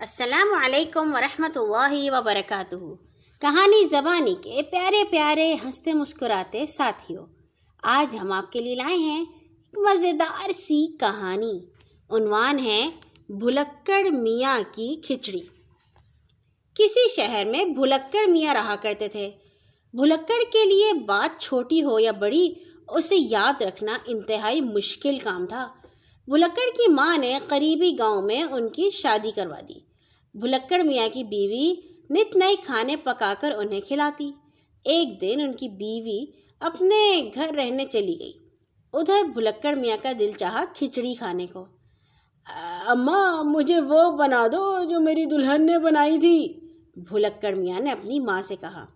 السلام علیکم ورحمۃ اللہ وبرکاتہ۔ کہانی زبانی کے پیارے پیارے ہنستے مسکراتے ساتھیوں، آج ہم آپ کے لیے لائے ہیں ایک مزیدار سی کہانی۔ عنوان ہے بھلکڑ میاں کی کھچڑی۔ کسی شہر میں بھلکڑ میاں رہا کرتے تھے۔ بھلکڑ کے لیے بات چھوٹی ہو یا بڑی، اسے یاد رکھنا انتہائی مشکل کام تھا۔ بھلکڑ کی ماں نے قریبی گاؤں میں ان کی شادی کروا دی۔ بھلکڑ میاں کی بیوی نت نئے کھانے پکا کر انہیں کھلاتی۔ ایک دن ان کی بیوی اپنے گھر رہنے چلی گئی۔ ادھر بھلکڑ میاں کا دل چاہا کھچڑی کھانے کو۔ اماں، مجھے وہ بنا دو جو میری دلہن نے بنائی تھی۔ بھلکڑ میاں نے اپنی ماں سے کہا۔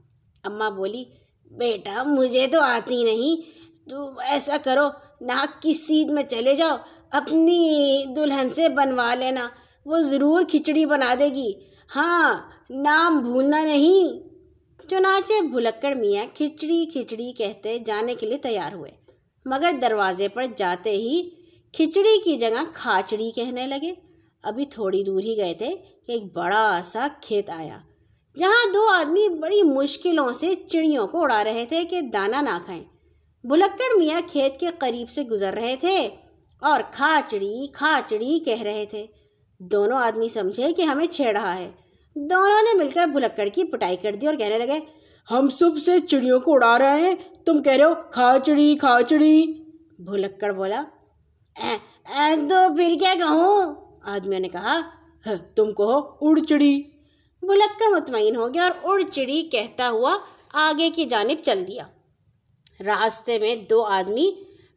اماں بولی، بیٹا، مجھے تو آتی نہیں۔ تو ایسا کرو، ناک کی سیدھ میں چلے جاؤ، اپنی دلہن سے بنوا لینا۔ وہ ضرور کھچڑی بنا دے گی۔ ہاں نام بھولنا نہیں۔ چنانچہ بھلکڑ میاں کھچڑی کھچڑی کہتے جانے کے لیے تیار ہوئے۔ مگر دروازے پر جاتے ہی کھچڑی کی جگہ کھاچڑی کہنے لگے۔ ابھی تھوڑی دور ہی گئے تھے کہ ایک بڑا سا کھیت آیا۔ جہاں دو آدمی بڑی مشکلوں سے چڑیوں کو اڑا رہے تھے کہ دانہ نہ کھائیں۔ بھلکڑ میاں کھیت کے قریب سے گزر رہے تھے اور کھاچڑی کھاچڑی کہہ رہے تھے۔ دونوں آدمی سمجھے کہ ہمیں چھیڑ رہا ہے۔ دونوں نے مل کر بھلکڑ کی پٹائی کر دی اور کہنے لگے، ہم صبح سے چڑیوں کو اڑا رہے ہیں، تم کہہ رہے ہو کھاچڑی کھاچڑی بھلکڑ بولا تو پھر کیا کہوں؟ آدمیوں نے کہا تم کہو، اڑ چڑی۔ بھلکڑ مطمئن ہو گیا اور اڑ چڑی کہتا ہوا آگے کی جانب چل دیا۔ راستے میں دو آدمی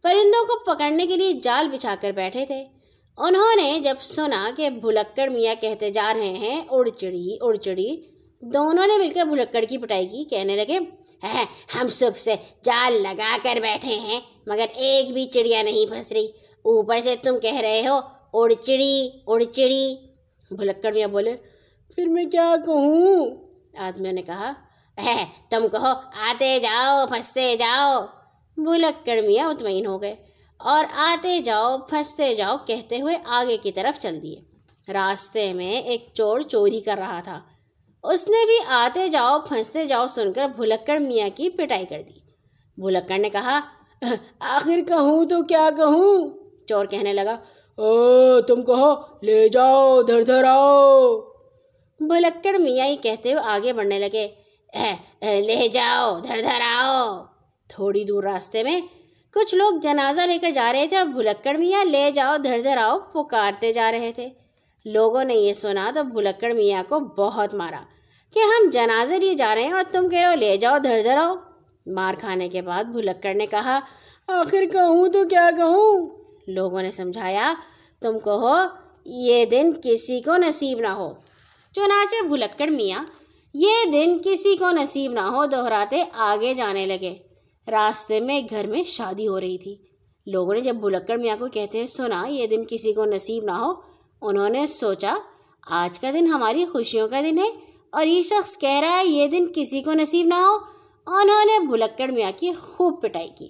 پرندوں کو پکڑنے کے لیے جال بچھا کر بیٹھے تھے۔ انہوں نے جب سنا کہ بھلکڑ میاں کہتے جا رہے ہیں اڑ چڑی اڑ چڑی دونوں نے مل کر بھلکڑ کی پٹائی کی، کہنے لگے ہاں، ہم صبح سے جال لگا کر بیٹھے ہیں، مگر ایک بھی چڑیا نہیں پھنس رہی۔ اوپر سے تم کہہ رہے ہو اڑ چڑی اڑ چڑی بھلکڑ میاں بولے، پھر میں کیا کہوں؟ آدمیوں نے کہا ہے تم کہو، آتے جاؤ، پھنستے جاؤ۔ بھلکڑ میاں مطمئن ہو گئے۔ اور آتے جاؤ، پھنستے جاؤ، کہتے ہوئے آگے کی طرف چل دیے۔ راستے میں ایک چور چوری کر رہا تھا۔ اس نے بھی آتے جاؤ، پھنستے جاؤ سن کر بھلکڑ میاں کی پٹائی کر دی۔ بھلکڑ نے کہا، آخر کہوں تو کیا کہوں؟ چور کہنے لگا، او، تم کہو، لے جاؤ دھر دھر آؤ۔ بھلکڑ میاں ہی کہتے ہوئے آگے بڑھنے لگے لے جاؤ دھر دھر آؤ۔ تھوڑی دور راستے میں کچھ لوگ جنازہ لے کر جا رہے تھے اور بھلکڑ میاں لے جاؤ، دھر دھر آؤ، پکارتے جا رہے تھے۔ لوگوں نے یہ سنا تو بھلکڑ میاں کو بہت مارا کہ ہم جنازے لیے جا رہے ہیں اور تم کہہ رہے ہو، لے جاؤ، دھر دھر آؤ۔ مار کھانے کے بعد بھلکڑ نے کہا، آخر کہوں تو کیا کہوں؟ لوگوں نے سمجھایا، تم کہو، یہ دن کسی کو نصیب نہ ہو۔ چنانچہ بھلکڑ میاں، یہ دن کسی کو نصیب نہ ہو، دہراتے آگے جانے لگے۔ راستے میں گھر میں شادی ہو رہی تھی۔ لوگوں نے جب بھلکڑ میاں کو کہتے ہیں سنا، یہ دن کسی کو نصیب نہ ہو، انہوں نے سوچا، آج کا دن ہماری خوشیوں کا دن ہے اور یہ شخص کہہ رہا ہے، یہ دن کسی کو نصیب نہ ہو۔ انہوں نے بھلکڑ میاں کی خوب پٹائی کی۔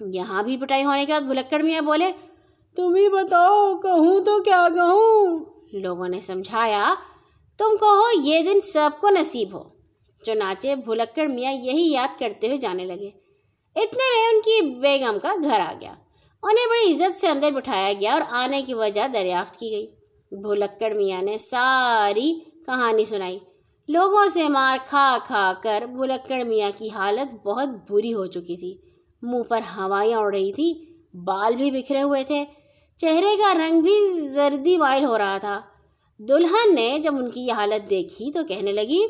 یہاں بھی پٹائی ہونے کے بعد بھلکڑ میاں بولے، تم ہی بتاؤ، کہوں تو کیا کہوں؟ لوگوں نے سمجھایا، تم کہو، یہ دن سب کو نصیب ہو۔ چنانچہ بھلکڑ میاں یہی یاد کرتے ہوئے جانے لگے۔ اتنے میں ان کی بیگم کا گھر آ گیا۔ انہیں بڑی عزت سے اندر بٹھایا گیا اور آنے کی وجہ دریافت کی گئی۔ بھلکڑ میاں نے ساری کہانی سنائی۔ لوگوں سے مار کھا کھا کر بھلکڑ میاں کی حالت بہت بری ہو چکی تھی۔ منہ پر ہوائیاں اڑ رہی تھی۔ بال بھی بکھرے ہوئے تھے۔ چہرے کا رنگ بھی زردی مائل ہو رہا تھا۔ دلہن نے جب ان کی یہ حالت دیکھی تو کہنے لگی،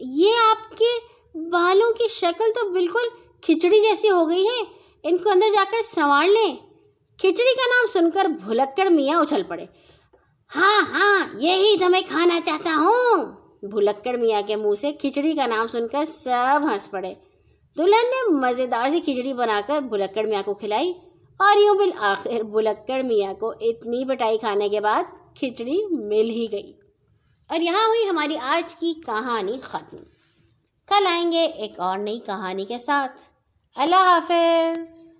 یہ آپ کے بالوں کی شکل تو بالکل کھچڑی جیسی ہو گئی ہے ان کو اندر جا کر سنوار لیں۔ کھچڑی کا نام سن کر بھلکڑ میاں اچھل پڑے۔ ہاں ہاں یہی تو میں کھانا چاہتا ہوں۔ بھلکڑ میاں کے منہ سے کھچڑی کا نام سن کر سب ہنس پڑے۔ دلہن نے مزیدار سی کھچڑی بنا کر بھلکڑ میاں کو کھلائی۔ اور یوں بالآخر بھلکڑ میاں کو اتنی بٹائی کھانے کے بعد کھچڑی مل ہی گئی۔ اور یہاں ہوئی ہماری آج کی کہانی ختم۔ کل آئیں گے ایک اور نئی کہانی کے ساتھ۔ اللہ حافظ۔